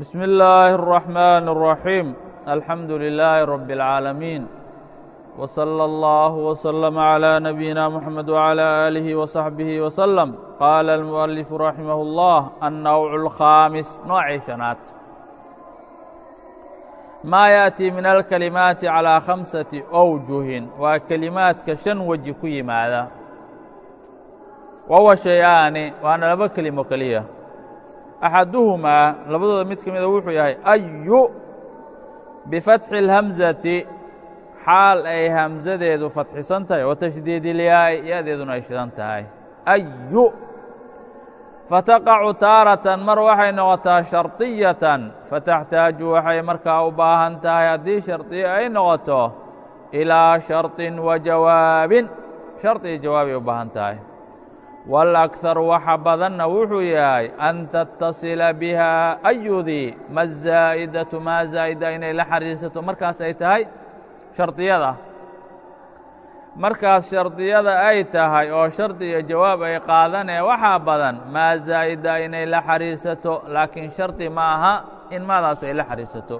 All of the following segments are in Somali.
بسم الله الرحمن الرحيم الحمد لله رب العالمين وصلى الله وسلم على نبينا محمد وعلى آله وصحبه وسلم قال المؤلف رحمه الله النوع الخامس nooعii شhanaad ma يأتي min الكلمaaت عalى خمسة أwجuهin waa kelimaadka شhan weji ku yimaada wahuwa شhay'aani waana laba kelimo keliya axaduhumaa labadooda mid ka mida wuxuu yahay ayu bifatxi اlhamzati xaal ay hamsadeedu fatxisan tahay oo tashdiidilyaay ya-deeduna ay shidan tahay. Ayu fataqacu taaratan mar waxay noqotaa shardiyatan fataxtaaju waxay markaa u baahan tahay haddii shardiyo ay noqoto ilaa shardin wa jawaabin shardi iyo jawaabay u baahan tahay wاlأkharu waxa badanna wuxuu yahay an tatasila biha ayudii ma zaa'idatu maa zaa'ida inay la xariirsato. Markaas ay tahay shardiyada markaas shardiyada ay tahay oo shardi iyo jawaab ay qaadanee waxaa badan maa zaa'ida inay la xariirsato laakiin shardi ma aha in maadaasu ay la xariirsato.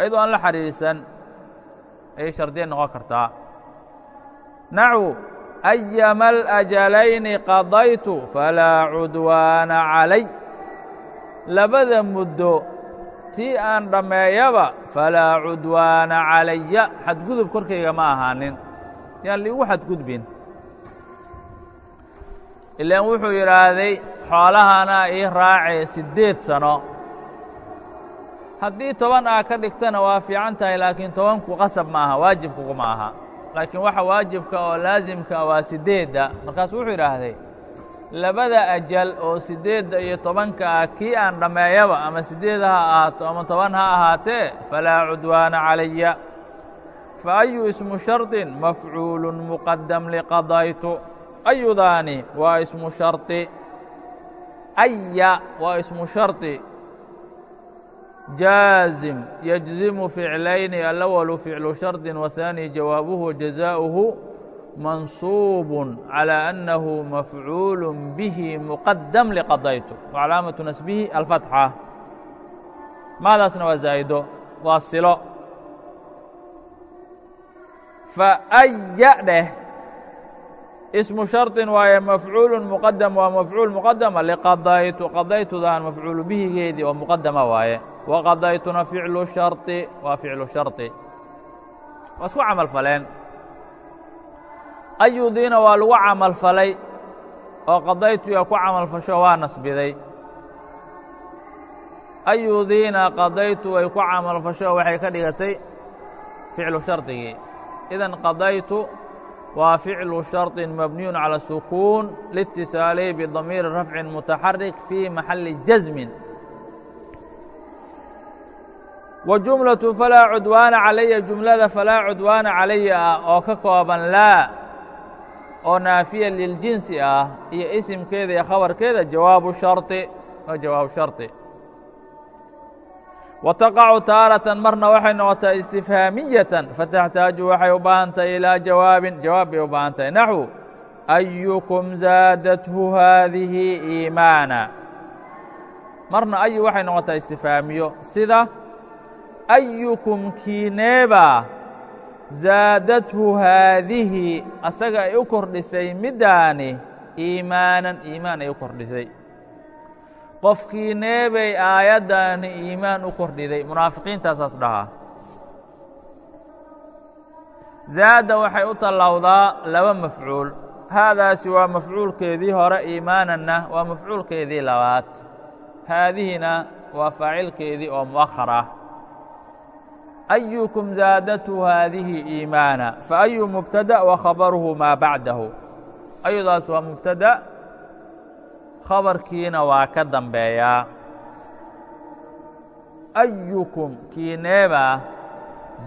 Iyadoo aan la xariirsan ayay shardiya noqon kartaa. Naxwu ayama alajalayni qadaytu falaa cudwaana calay labada muddo tii aan dhammeeyaba falaa cudwaana calaya xadgudub korkayga ma ahaanin yaan liigu xadgudbin ilaan wuxuu yidhaahday xoolahana ii raacee siddeed sano haddii toban aa ka dhigtana waa fiican tahay laakiin tobanku qasab ma aha waajibkuguma aha laakiin waxa waajibka oo laasimka waa siddeedda markaasu wuxuu yidhaahday labada ajal oo siddeedda iyo tobanka ah kii aan dhammeeyaba ama siddeed ha ahaato ama toban ha ahaatee falaa cudwaana calaya. Fa ayu ismu shardin mafcuulu muqadam liqadaytu. Ayudaani waa ismu shardi aya waa ismu shardi jaazim yajzimu ficlayni alawalu ficlu shardi wahaani jawaabuhu jazaa'uhu منصوب على أنه مفعول به مقدم لqضayت وعلاaمaة نسبه الفتحة maadaasna waa زaaئdo waa silo فأya dheh ismu sharطin waaye mafcuulu muqadam waa mafcuul muqadama liqadaytu qadaytudan mafcuulu bihigeedii oo muqadama waaye. Wa qadaytuna ficlu shari waa ficlu shari waa isku camal faleen. Ayudiina waa lagu camal falay oo qadaytuya ku camal fasho waa nasbiday. Ayudiina qadaytu way ku camal fasho waxay ka dhigatay ficlu shardigii idan qadaytu waa ficlu sharطi mabniyun calى sukuun liitisaalihi bidamiiri rafcin mutaxarik fii maxali jasmin wa jumlaةu falaa cudwaana calaya jumlada falaa cudwaana calaya ah oo ka kooban laa oo naafiya liljinsi ah iyo isimkeeda iyo khabarkeeda jawaabu sharطi waa jawaabu sharطi wa taqacu taaratan marna waxay noqotaa istifhaamiyatan fataxtaaju waxay u baahan tahay ilaa jawaabin jawaab bay u baahan tahay naxwu ayukum zaadathu haadihi iimaana marna ayu waxay noqotaa istifhaamiyo sida ayukum kiineeba zaadathu haadihi asaga ay u kordhisay middaani iimaanan iimaan ay u kordhisay qofkii neebay aayaddaani iimaan u kordhiday munaafiqiintaasaas dhahaa. Zaada waxay u tallawdaa laba mafcuul. Haadaasi waa mafcuulkeedii hore iimaananna waa mafcuulkeedii labaad. Haadihina waa faacilkeedii oo mu'akhar ah ayukum zaadatu haadihi iimaana? Fa ayu mubtada wa khabaruhu maa bacdahu? Ayadaas waa mubtada khabarkiina waa ka dambeeyaa ayukum kiineeba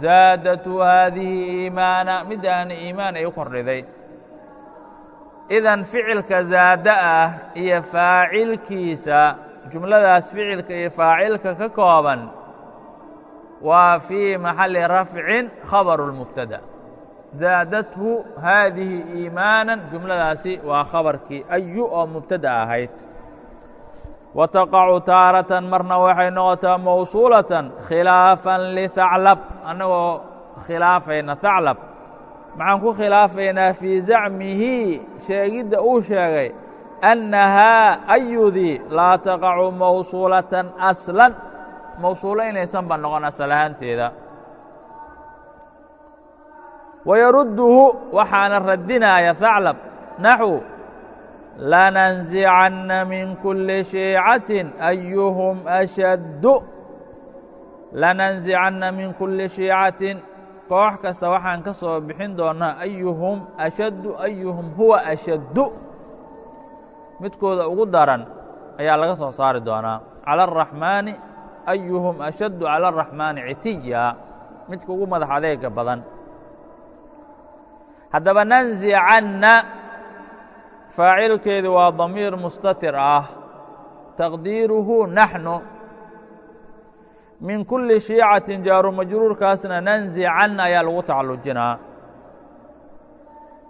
zaadatu haadihi iimaana midaana iimaan ay u kordhiday. Idan ficilka zaada ah iyo faacilkiisa jumladaas ficilka iyo faacilka ka kooban waa fii maxalli rafcin khabaru اlmubtada zaadathu haadihi iimaanan jumladaasi waa khabarkii ayu oo mubtada ahayd. Wa taqacu taaratan marna waxay noqotaa mawsuulatan khilaafan lihaclab annagoo khilaafayna haclab maxaan ku khilaafaynaa fii zacmihi sheegidda uu sheegay annahaa ayudii laa taqacu mawsuulatan aslan. Mawsuulo inaysan ba noqon asal ahaanteeda wayarudduhu waxaana radinaaya haclab naxu lananzicanna min kulli shiicatin ayuhum ashaddu lananzicanna min kulli shiicatin koox kasta waxaan ka soo bixin doonnaa ayuhum ashaddu ayuhum huwa ashaddu midkooda ugu daran ayaa laga soo saari doonaa cala araxmaani ayuhum ashaddu cala araxmaani citiya midka ugu madax adeega badan haddaba nanzicanna faacilkeedu waa damiir mustatir ah. Taqdiiruhu naxnu min kulli shiicatin jaaru majruurkaasna nanzicanna ayaa lagu tacallujinaa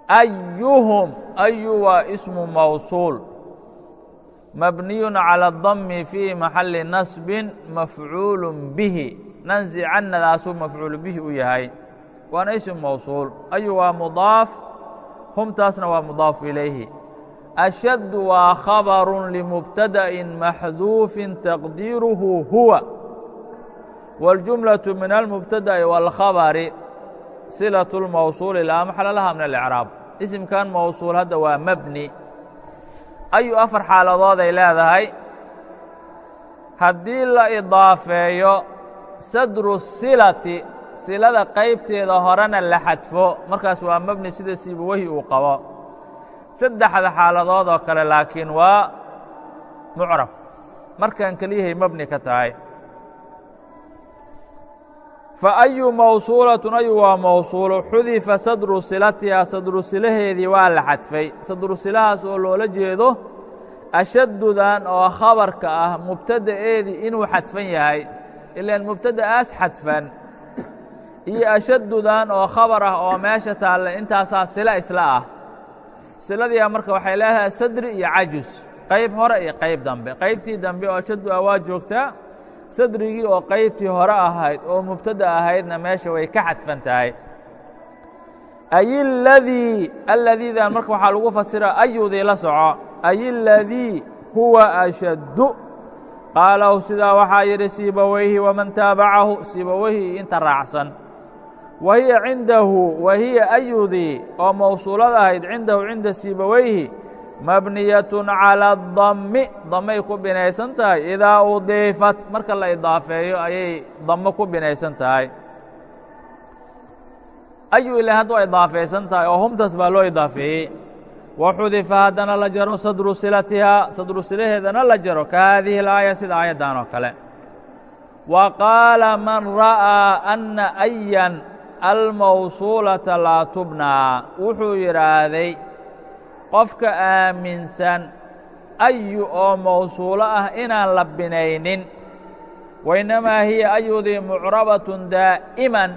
ayuhum ayu waa ismu mawsuul mabniyu calى اdami fii maxalli nasbin mafcuulu bihi. Nanzicannadaasuu mafcuulu bihi u yahay waana ism mawsuul ayu waa mudaaf humtaasna waa mudaafu ilayhi ashaddu waa khabaru limubtada'in maxduufin taqdiiruhu huwa wاljumlaةu min almubtada'i wاlkhabari silaة اlmawsuuli laa maxala laha min alicraab isimkan mawsuul hadda waa mebni ayu afar xaaladood ay leedahay haddii la idaafeeyo sadru silati silada qaybteeda horena la xadfo. Markaas waa mebni sida siibawehi uu qabo. Saddexda xaaladood oo kale laakiin waa mucrab. Markaan keliyahay mebni ka tahay. Faayu mawsuulatun ayu waa mawsuulo xudifa sadru silatiha sadru silaheedii waa la xadfay. Sadru silahaas oo loola jeedo ashaddudan oo khabarka ah mubtada'eedii inuu xadfan yahay. Ilaan mubtada'aas xadfan iyo ashaddudan oo khabar ah oo meesha taalla intaasaa sila isla ah. Siladiia marka waxay leedahay sadri iyo cajus qayb hore iyo qayb dambe. Qaybtii dambe oo ashaddu ah waa joogtaa sadrigii oo qaybtii hore ahayd oo mubtada ahaydna meesha way ka xadfan tahay. Ay اladii aladiidan marka waxaa lagu fasira ayudii la soco ay اladii huwa ashaddu. Qaalahu sidaa waxaa yidhi siibaweyhi waman taabacahu. Siibaweyhi inta raacsan wa hiya cindahu wa hiya ayudii oo mawsuulad ahayd cindahu cinda siibaweyhi mabniyatun cala adami damay ku binaysan tahay. Idaa udiifat marka la idaafeeyo ayay damo ku binaysan tahay. Ayu ila had idaafaysan tahay oo humtaas baa loo idaafeeyey. Waxudifa haddana la jaro sadru silatihaa sadru silaheedana la jaro. Ka haadihi اlaaya sida aayaddan oo kale. Wa qaala man ra'aa ana ayan almawsuulata laa tubnaa. Wuxuu yidhaahday qofka aaminsan ayu oo mawsuulo ah inaan la binaynin wainnamaa hiya ayudii mucrabatun daa'iman.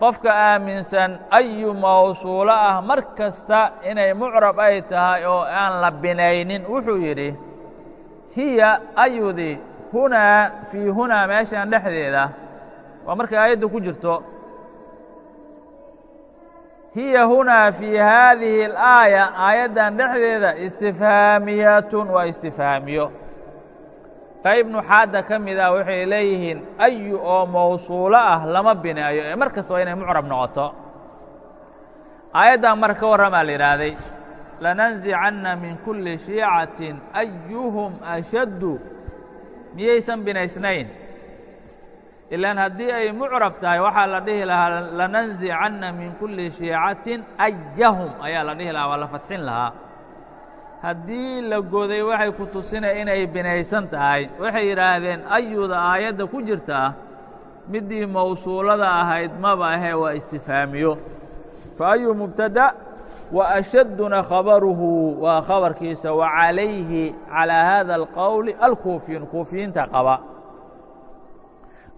Qofka aaminsan ayu mawsuulo ah mar kasta inay mucrab ay tahay oo aan la binaynin. Wuxuu yidhi hiya ayudii hunaa fii hunaa meeshan dhexdeeda. Waa markay aayadda ku jirto hiya hunaa fii haadihi اlaaya aayaddan dhexdeeda istifhaamiyatun waa istifhaamiyo qayb nuxaadda ka mid ah waxay leeyihiin ayu oo mawsuulo ah lama bineeyo ee mar kasta waa inay mucrab noqoto. Aayaddan mar ka warramaa la yidhaahday lananzicanna min kulli shiicatin ayuhum ashaddu. Miyaysan binaysnayn ilaan haddii ay mucrab tahay waxaa la dhihi lahaa lananzicanna min kulli shiicatin ayahum ayaa la dhihi lahaa waa la fadxin lahaa. Haddii la goday waxay ku tusinay inay binaysan tahay. Waxay yidhaahdeen ayuda aayadda ku jirtaa middii mawsuulada ahayd maba ahee waa istifhaamiyo fa ayu mubtada wa ashadduna khabaruhu waa khabarkiisa wa calayhi calىa hada alqowli alkuufiyun kuufiyiinta qaba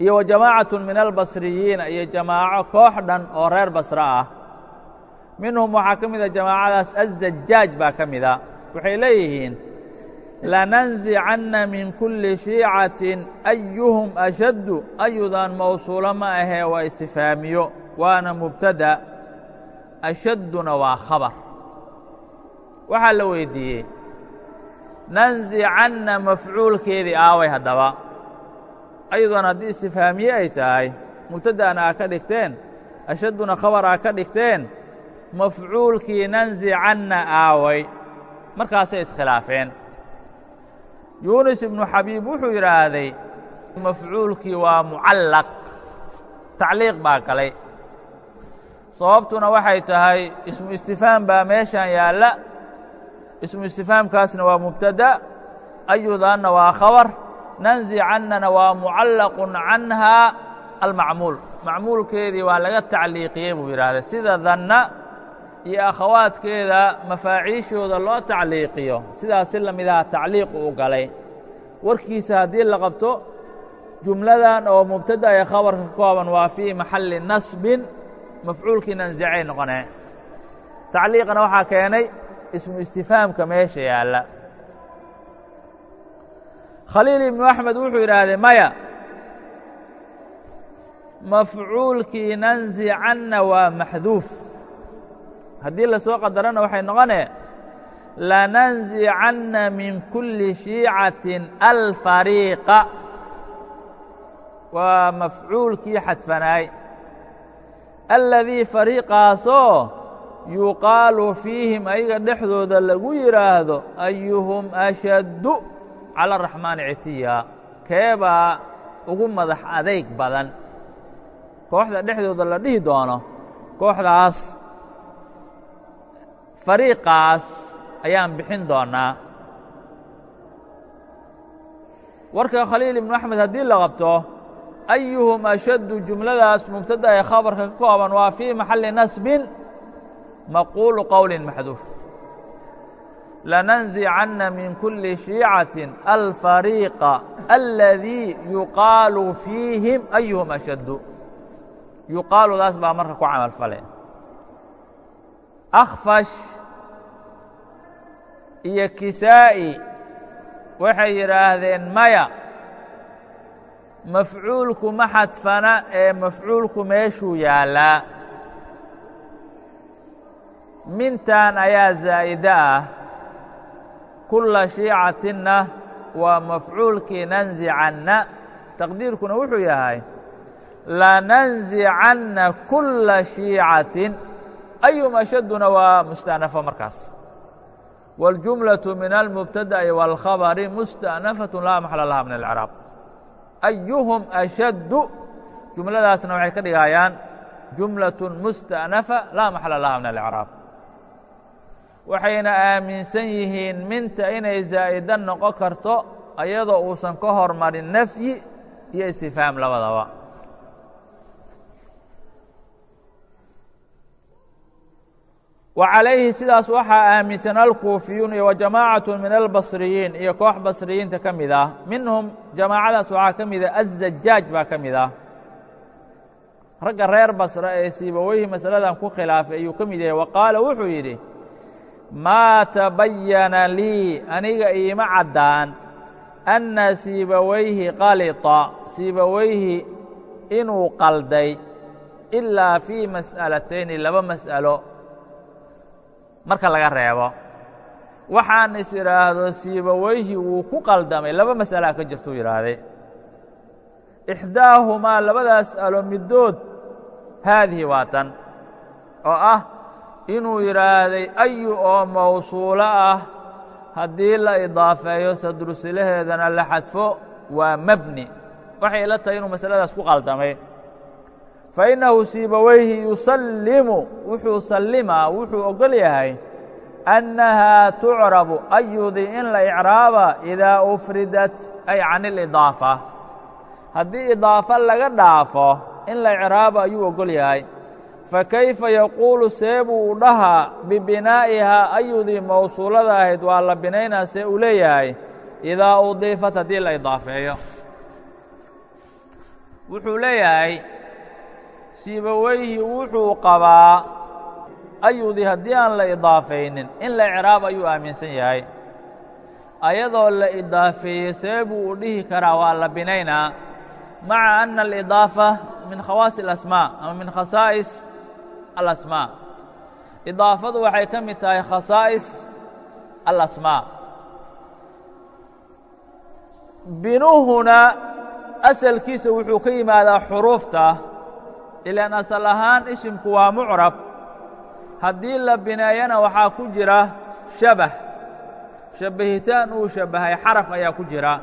iyo wa jamaacaة min albasriyiina iyo jamaaco koox dhan oo reer basre ah. Minhum waxaa ka mida jamaacadaas azajaaj baa ka mida waxay leeyihiin lananzicanna min kulli shiicatin ayuhum ashaddu ayudan mawsuulo ma ahee waa istifaamiyo waana mubtada. Ashadduna waa khabar. Waxaa la weydiiyey nanzicanna mafcuulkeedii aaway haddaba ayadoon haddii istifaamiye ay tahay mubtada'na aa ka dhigteen ashadduna khabar aa ka dhigteen mafcuulkii nanzicanna aaway. Markaasay iskhilaafeen. Yuunus ibnu xabiib wuxuu yidhaahday mafcuulkii waa mucallaq tacliiq baa galay. Sababtuna waxay tahay ismu istifaam baa meeshan yaalla ismu istifaamkaasna waa mubtada ayudaanna waa khabar nanzicannana waa mucallaqun canhaa almacmuul. Macmuulkeedii waa laga tacliiqiyey buu yidhaahday sida danna iyo akhawaadkeeda mafaaciishooda loo tacliiqiyo sidaas si la midaha tacliiqu u galay. Warkiisa haddii la qabto jumladan oo mubtada ee khabarka ka kooban waa fii maxalli nasbin mafcuulkii nanzicay noqonee. Tacliiqana waxaa keenay ismu istifaamka meesha yaalla khaliil ibnu axmed wuxuu yidhaahdee maya mafcuulkii nanzicanna waa maxduuf. Haddii la soo qadarana waxay noqonee lananzicanna min kulli shiicatin alfariiqa. Waa mafcuulkii xadfanaay. Alladii fariiqaasoo yuqaalu fiihim ayaga dhexdooda lagu yidhaahdo ayuhum ashaddu cala araxmaani citiya keebaa ugu madax adayg badan. Kooxda dhexdooda la dhihi doono kooxdaas fariiqaas ayaan bixin doonnaa warka khaliil ibnu axmed haddii la qabto ayuhum ashaddu jumladaas mubtada ee khabarka ka kooban waa fii maxalli nasbin? Maquulu qowlin maxduuf lananzicanna min kulli shiicatin alfariiqa aladii yuqaalu fiihim ayuhum ashaddu yuqaaludaas baa marka ku camal fale akhfash iyo kisaa'i waxay yidhaahdeen maya mafcuulku ma xadfana ee mafcuulku meeshuu yaallaa mintan ayaa zaa'ide ah kulla shiicatinna waa mafcuulkii nanzicanna taqdiirkuna wuxuu yahay lananzicanna kulla shiicatin ayum ashadduna waa musta'nafo markaas wاljumlaة min almubtada'i wاlkhabari musta'nafaة laa maxala laha min alcraab ayuhum ashaddu jumladaasna waxay ka dhigayaan jumlaة musta'nafa laa maxala laha min alcraab waxayna aaminsan yihiin minta inay zaa'ida noqon karto ayadoo uusan ka hormarin nafyi iyo istifhaam labadaba. Wa calayhi sidaas waxaa aaminsan alkuufiyuun iyo wa jamaacaة min albasriyiin iyo koox basriyiinta ka mid ah. Minhum jamaacadaas waxaa ka mida azajaaj baa ka mid ah. Ragga reer basra ee siibaweyhi masaladan ku khilaafay ayuu ka mid yahay wa qaala wuxuu yidhi maa tabayana lii aniga iima caddaan anna siibawayhi qalita siibawayhi inuu qalday ilaa fii mas'alatayni laba mas'alo marka laga reebo. Waxaan is idhaahdo siibawayhi wuu ku qaldamay laba mas'alaa ka jirtuu yidhaahday. Ixdaahumaa labadaas alo middood haadihi waa tan oo ah inuu yidhaahday ayu oo mawsuulo ah haddii la idaafeeyo sadrusilaheedana la xadfo waa mebni waxay ila tahay inuu masaladaas ku qaldamay. Fa innahu siibawayhi yusallimu wuxuu sallimaa wuxuu ogol yahay annahaa tucrabu ayudii in la icraaba idaa ufridat ay can ilidaafa haddii idaafa laga dhaafo in la icraabo ayuu ogol yahay fakayfa yaquulu see buu dhahaa bibinaa'ihaa ayudii mawsuulada ahayd waa la binaynaa see uu leeyahay idaa udiifat haddii la idaafeeyo wuxuu leeyahay siibaweyhi wuxuu qabaa ayudii haddii aan la idaafaynin in la icraab ayuu aaminsan yahay ayadoo la idaafeeyey see buu u dhihi karaa waa la binaynaa maca ana alidaafa min khawaasi اlasmaa ama min khasaa'is alasmaa idaafadu waxay ka mid tahay khasaa'is alasmaa binuhuna asalkiisa wuxuu ka yimaadaa xuruufta ilaan asal ahaan isimku waa mucrab. Haddii la bineeyana waxaa ku jira shabah shabbahitaan uu shabbahay xaraf ayaa ku jira.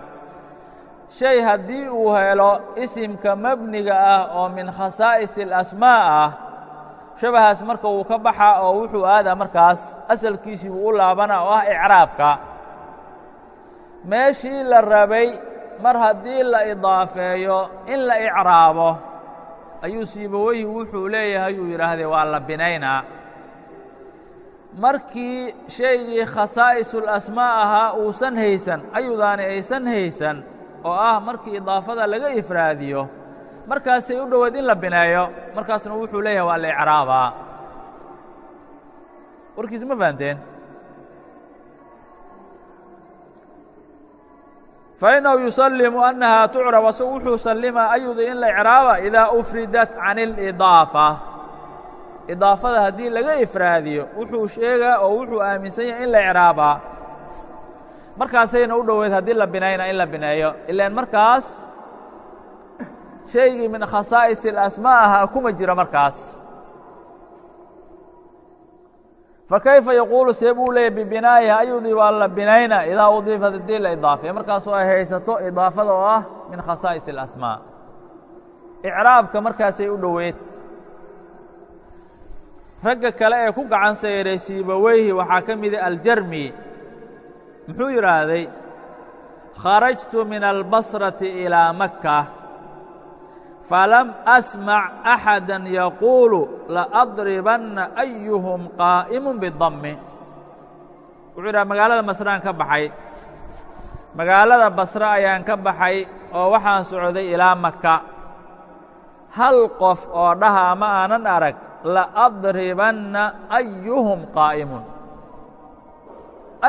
Shay haddii uu helo isimka mebniga ah oo min khasaa'is اlasmaa ah shabahaas marka uu ka baxa oo wuxuu aadaa markaas asalkiisii buu u laabana oo ah icraabka. Meeshii la rabay mar haddii la idaafeeyo in la icraabo ayuu siibaweyhi wuxuu leeyahay uu yidhaahdee waa la binaynaa. Markii shaygii khasaa'isul-asmaa ahaa uusan haysan ayudaani aysan haysan oo ah markii idaafada laga ifraadiyo markaasay u dhowaed in la bineeyo markaasna wuxuu leeyahay waa la icraabaa warkiis ma fahanteen? Fainahu yusallimu annahaa tucrab asagu wuxuu sallimaa ayuda in la icraaba idaa ufridat can اlidaafa idaafada haddii laga ifraadiyo wuxuu sheegaa oo wuxuu aaminsan yahay in la markaasayna u dhoweyd haddii la binayna in la bineeyo. Ilaan markaas shaygii min khasaa'is اlasmaa ahaa kuma jiro markaas. Fakayfa yaquulu see buu leeyay bibinaa'iha ayudii waa la binayna idaa udiifat haddii la idaafeeyo markaasoo ay haysato idaafada oo ah min khasaa'is اlasmaa icraabka markaasay u dhoweyd ragga kale ee ku gacan sayray siibaweyhi waxaa ka mida aljarmi. Muxuu yidhaahday kharajtu min albasrati ilaa makka falam asmac axada yaquulu laadribanna ayuhum qaa'imu bidammi wuxuu yidhaha magaalada masraan ka baxay magaalada basre ayaan ka baxay oo waxaan socday ilaa maka hal qof oo dhaha ma aanan arag laadribanna ayuhum qaa'imun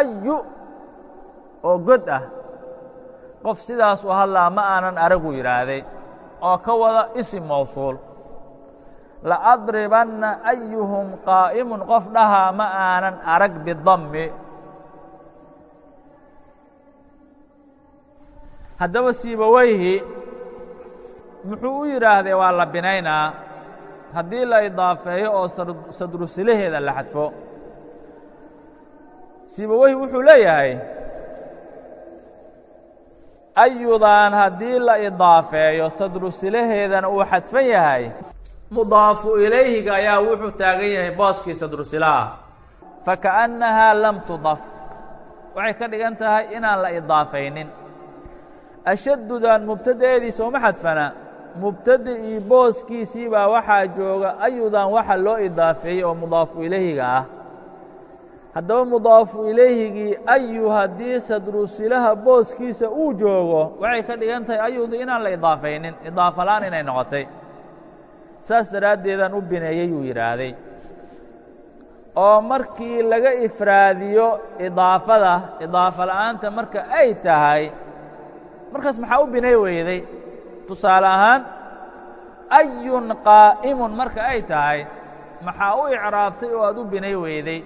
ayu oo god ah qof sidaas u hadlaa ma aanan aragu yidhaahday oo ka wada isim mawsuul. Laadribanna ayuhum qaa'imun qof dhahaa ma aanan arag bidammi. Haddaba siibaweyhi muxuu u yidhaahdee waa la binaynaa. Haddii la idaafeeyo oo sadrusilaheeda la xadfo. Siibaweyhi wuxuu leeyahay ayudaan haddii la idaafeeyo sadrusilaheedana uu xadfan yahay mudaafu ilayhiga ayaa wuxuu taagan yahay booskii sadrusilaha fakaأnnahaa lam tudaf waxay ka dhigan tahay inaan la idaafaynin ashaddudan mubtadaeedii sooma xadfana mubtada'ii booskiisii baa waxaa jooga ayudan waxa loo idaafeeyey oo mudaafu ilayhiga ah haddaba mudaafu ilayhigii ayu haddii sadrusilaha booskiisa uu joogo waxay ka dhigan tahay ayudu inaan la idaafaynin idaafalaan inay noqotay. Saas daraaddeedaan u bineeyey uu yidhaahday. Oo markii laga ifraadiyo idaafada idaafa la'aanta marka ay tahay markaas maxaa u binay weyday tusaale ahaan ayun qaa'imun marka ay tahay maxaa u icraabtay oo aad u binay weyday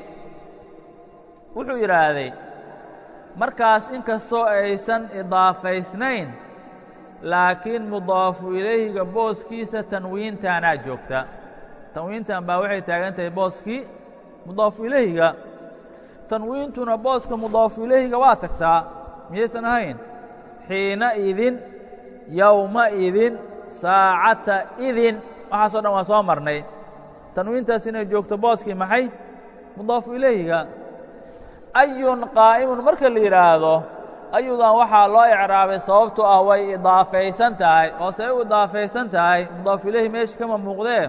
wuxuu yidhaahday markaas inkastoo aysan idaafaysnayn laakiin mudaafu ilayhiga booskiisa tanwiintaanaa joogta. Tanwiintan baa waxay taagan tahay booskii mudaafu ilayhiga. Tanwiintuna booska mudaafu ilayhiga waa tagtaa miyaysan ahayn? Xiina idin yowma idin saacata idin. Waxaasoo dhan waan soo marnay. Tanwiintaas inay joogto booskii maxay? Mudaafu ilayhiga ayun qaa'imun. Marka la yidhaahdo ayudan waxaa loo icraabay sababto ah way idaafaysan tahay. Oo say u idaafaysan tahay mudaafu ilayhi meesha kama muuqdee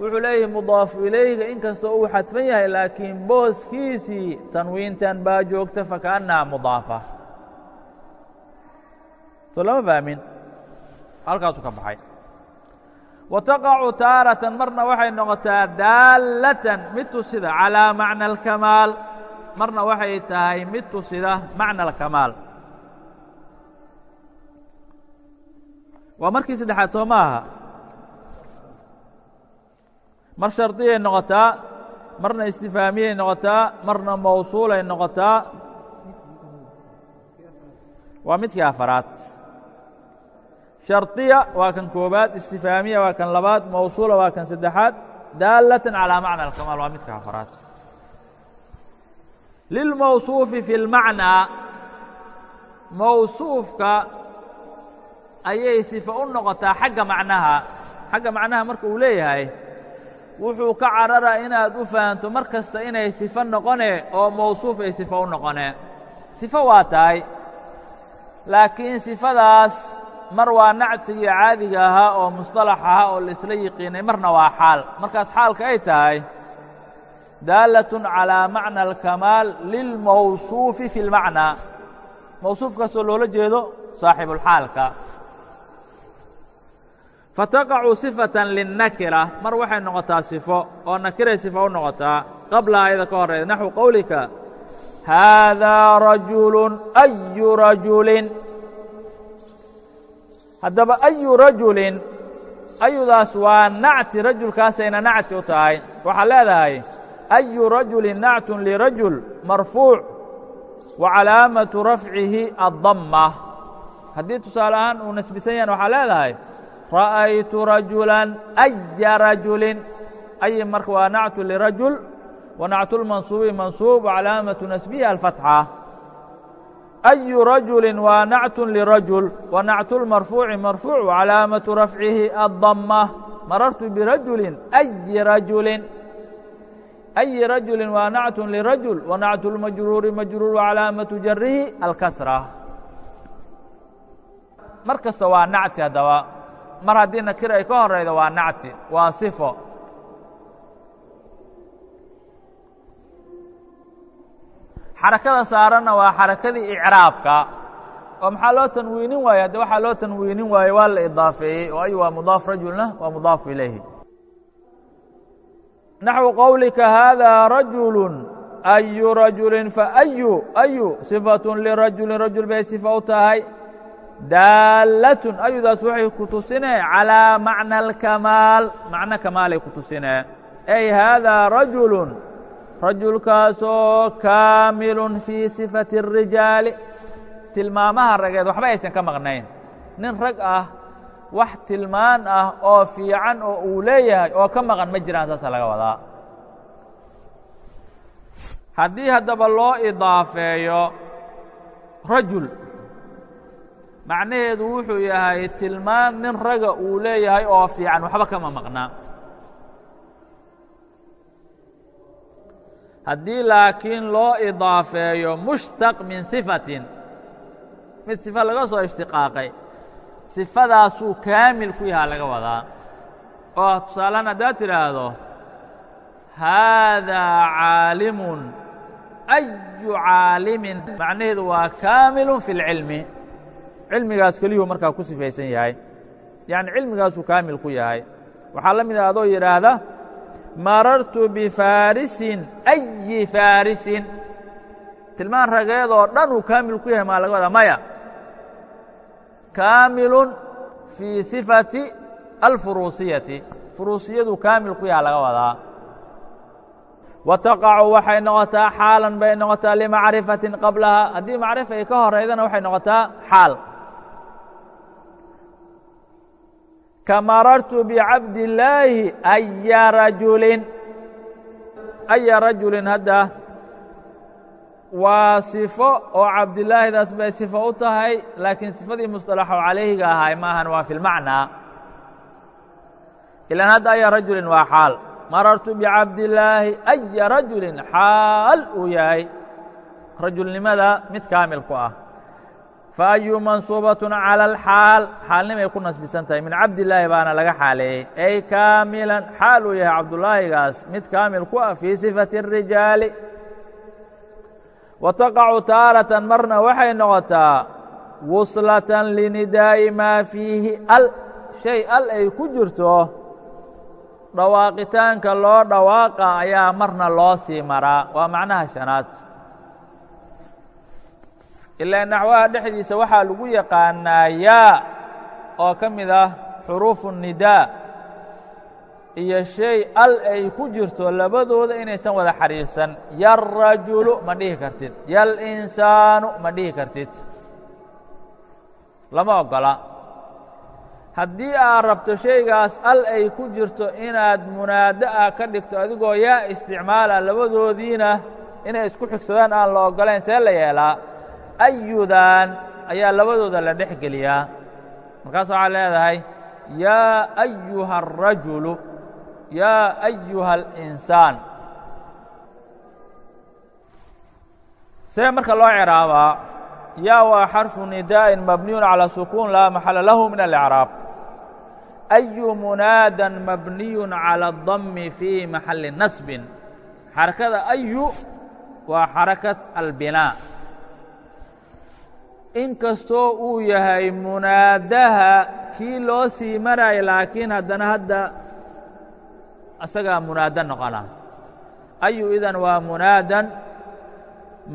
wuxuu leeyahay mudaafu ilayhiga inkastoo uu xadfan yahay laakiin booskiisii tanwiintan baa joogta fakaannaha mudaafa. Soo lama fahmin. Halkaasuu ka baxay. Wa taqacu taaratan marna waxay noqotaa daallatan mid tusida calaa macna alkamaal marna waxay tahay mid tusida macna alkamaal waa markii saddexaad soo ma aha mar shardiyay noqotaa marna istifaamiyay noqotaa marna mawsuulay noqotaa. Waa midkii afaraad. Shardiya waa kan koobaad istifaamiya waa kan labaad mawsuula waa kan saddexaad. Daallatan calaa macna alkamaal waa midka afaraad lilmawsuufi fi اlmacnaa mawsuufka ayay sifa u noqotaa xagga macnaha xagga macnaha marka uu leeyahay wuxuu ka carara inaad u fahanto mar kasta inay sifo noqone oo mawsuuf ay sifo u noqone sifo waa tahay laakiin sifadaas mar waa nactigii caadiga ahaa oo musطalax ahaa oo laisla yiqiinay marna waa xaal markaas xaalka ay tahay daalaة calىa macna alkamaal lilmawsuufi fi اlmacnaa mawsuufkaasoo loola jeedo saaxibuulxaalka fataqacu صifaةa liلnakira mar waxay noqotaa sifo oo nakiray sifo u noqotaa qabla ayada ka horeyda naxو qowlika haadaa rajulu أyu rajulin haddaba ayu rajulin ayudaas waa nacti rajulkaasayna nacti u tahay waxaa leedahay ayu rajulin nactun lirajul marfuuc wa calaamatu rafcihi addamma haddii tusaale ahaan uu nasbisan yahan waxaa leedahay ra'aytu rajulan aya rajulin ayi marka waa nactu lirajul wa nactulmansuubi mansuub wa calaamatu nasbihi alfatxa أyu rajuli waa nactu lirajul wa nactu lmarfuuci marfuuc wacalaamatu rafcihi addama marartu birajuli أyi rajulin waa nactu lirajul wa nactu lmajruuri majruur wacalaamatu jarihi alkasra mar kasta waa nacti haddaba mar haddii nakir ay ka horaydo waa nacti waa sifo xarakada saaranna waa xarakadii icraabka oo maxaa loo tanwiinin waaye hadde waxaa loo tanwiinin waaye waa la idaafeeyey oo ay waa mudaaf rajulna waa mudaafu ilayhi naxwu qowlika haadaa rajulu ayu rajulin faأyu ayu صifaة lirajulin rajul bay sifa u tahay daalatun ayudaas waxay ku tusinee calىa macna اlkamaal macno kamaalay ku tusinee ay haadaa rajulu rajulkaasoo kaamilun fii sifati الrijaali tilmaamaha rageed waxba aysan ka maqnayn nin rag ah wax tilmaan ah oo fiican oo uu leeyahay oo ka maqan ma jiraan saasa laga wadaa. Haddii haddaba loo idaafeeyo rajul macnaheedu wuxuu yahay tilmaan nin raga uu leeyahay oo fiican waxba kama maqnaa haddii laakiin loo idaafeeyo mushtaq min sifatin mid sifa laga soo ishtiqaaqay sifadaasuu kaamil ku yahaa laga wadaa. Oo tusaalehaan haddaad tidhaahdo haadaa caalimun ayu caalimin. Macnaheedu waa kaamilu fi اlcilmi cilmigaas keliyuu markaa ku sifaysan yahay. Yacni cilmigaasuu kaamil ku yahay. Waxaa la mid ah adoo yidhaahda marartu bifaarisin أyi faarisin. Tilmaan rageedoo dhan uu kaamil ku yahay maa laga wadaa maya kaamilun fii sifati alfuruusiyati. Furuusiyadu kaamil ku yaha laga wadaa. Wa taqacu waxay noqotaa xaalan bay noqotaa limacrifatin qablaha. Haddii macrifa ay ka horaydana waxay noqotaa xaal. Kamarartu bicabdillaahi aya rajulin. Aya rajulin hadda waa sifo oo cabdilaahidaas bay sifo u tahay laakiin sifadii musطalaxo calayhiga ahay maahan waa fi lmacnaa ilan hadda aya rajulin waa xaal marartu bicabdillaahi aya rajulin xaal uu yahay rajulnimada mid kaamil ku ah faأyu mansuubaة calى اlxaal xaalnimay ku nasbisan tahay min cabdillaahi baana laga xaaleeyey ay kaamilan xaal uu yahay cabdulaahigaas mid kaamil ku ah fii sifati الrijaali wa taqacu taaratan marna waxay noqotaa wuslatan linidaa'i maa fiihi al shay al ay ku jirto dhawaaqitaanka loo dhawaaqa ayaa marna loo sii maraa waa macnaha shanaad ilaa naxwaha dhexdiisa waxaa lagu yaqaanaa oo ka mid ah xuruufu nidaa iyo shay al ay ku jirto labadooda inaysan wada xariirsan. Yarajulu ma dhihi kartid. Yalinsaanu ma dhihi kartid. Lama oggola. Haddii aad rabto shaygaas al ay ku jirto inaad munaado ah ka dhigto adigoo yaa isticmaala labadoodiina inay isku xigsadaan aan la oggolayn see la yeelaa. Ayudan ayaa labadooda la dhex geliyaa. Markaas waxaad leedahay yaa ayuha الrajulu yaa ayuha اlinsaan see marka loo ciraabaa yaa waa xarfu nidaa'in mabniyun calى sukuun laa maxala lahu min اlإcraab ayu munaadan mabniyu calى الdami fii maxali nasbin xarakada ayu waa xarakat albinaa in kastoo uu yahay munaadaha kii loo sii maraya laakiin haddana hadda isagaa munaado noqona ayu idan waa munaadan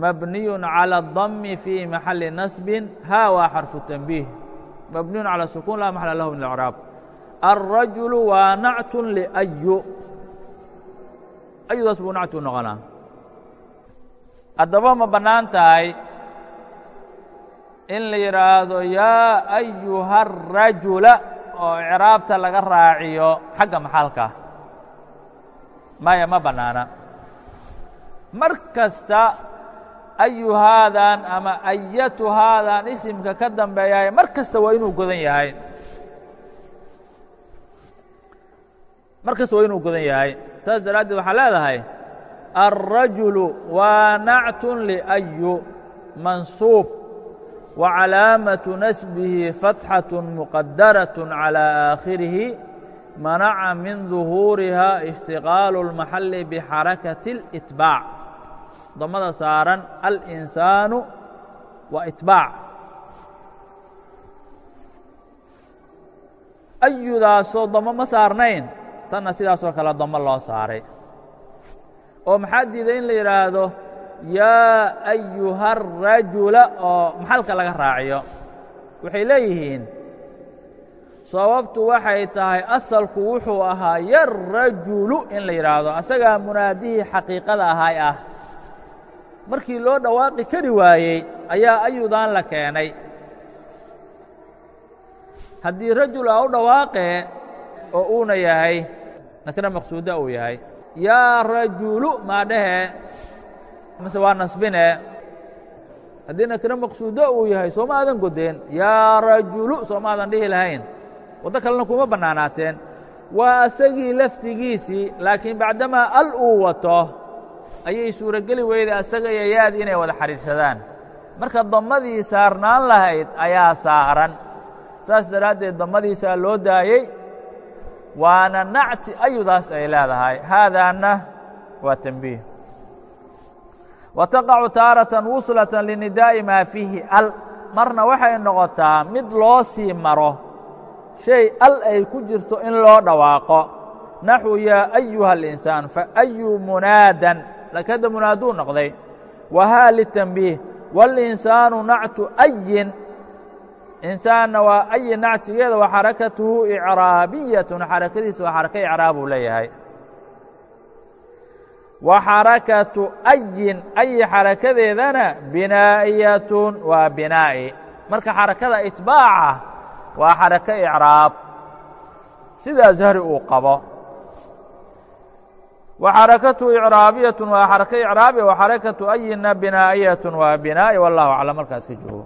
mabniyu calى الdami fii maxali nasbin ha waa xarfu tanbiih mabniyun calى sukuun laa maxala lahu min اlcraab alrajulu waa nactu liayu ayudaas buu nactu noqonaa haddaba ma bannaan tahay in la yidhaahdo yaa ayuha الrajula oo icraabta laga raaciyo xagga maxalka maya ma bannaana mar kasta ayu haadan ama ayatu haadan isimka ka dambeeyahay mar kasta waa inuu godan yahay mar kasta waa inuu godan yahay saas daraaddeed waxaa leedahay الrajulu waa nactu liأyu mansuub وcalaamaة nasbihi fatxaة muqadaraة عalى aakhirihi manaca min duhuuriha ishtiqaalu اlmaxali bixarakati اlitbaac damada saaran alinsaanu wa itbaac. Ayudaasoo damo ma saarnayn? Tanna sidaasoo kale damo loo saaray. Oo maxaa diiday in la yidhaahdo yaa ayuha arajula oo maxalka laga raaciyo. Waxay leeyihiin sababtu waxay tahay asalku wuxuu ahaa yarajulu in la yidhaahdo asagaa munaadihii xaqiiqada ahay ah. Markii loo dhawaaqi kari waayey ayaa ayudan la keenay. Haddii rajul a u dhawaaqee oo uuna yahay nakna maqsuuda uu yahay. Yaa rajulu maa dhehe mase waa nasbine? Haddii nakna maqsuudo uu yahay sooma aadan godeen yaa rajulu sooma aadan dhihi lahayn waddo kalena kuma bannaanaateen. Waa asagii lafdigiisii laakiin bacdamaa al uu wato ayay suurogeli weyday asaga iyo yaadi inay wada xidhiidhsadaan. Marka damadii saarnaan lahayd ayaa saaran. Saas daraaddeed damadiisaa loo daayey waana nacti ayudaas ay leedahay. Haadaana waa tembiih wa taqacu taaratan wuslatan linidaa'i maa fiihi al. Marna waxay noqotaa mid loo sii maro shay al ay ku jirto in loo dhawaaqo. Naxwu yaa ayuha alinsaan faayu munaadan lakada munaaduu noqday. Wahaa litambiih waاlinsaanu nactu ayin insaanna waa ayi nactigeeda wa xarakatuhu icraabiyatun xarakadiisa waa xaraka icraab uu leeyahay. Wa xarakatu ayin ayi xarakadeedana binaa'iyatun waa binaa'i. Marka xarakada itbaaca waa xarako icraab sidaa zahri uu qabo. Wa xarakatu icraabiyatu waa xarako icraabiya wa xarakatu ayina binaa'iyatu waa binaa'i wallahu aclam markaas ka joogo.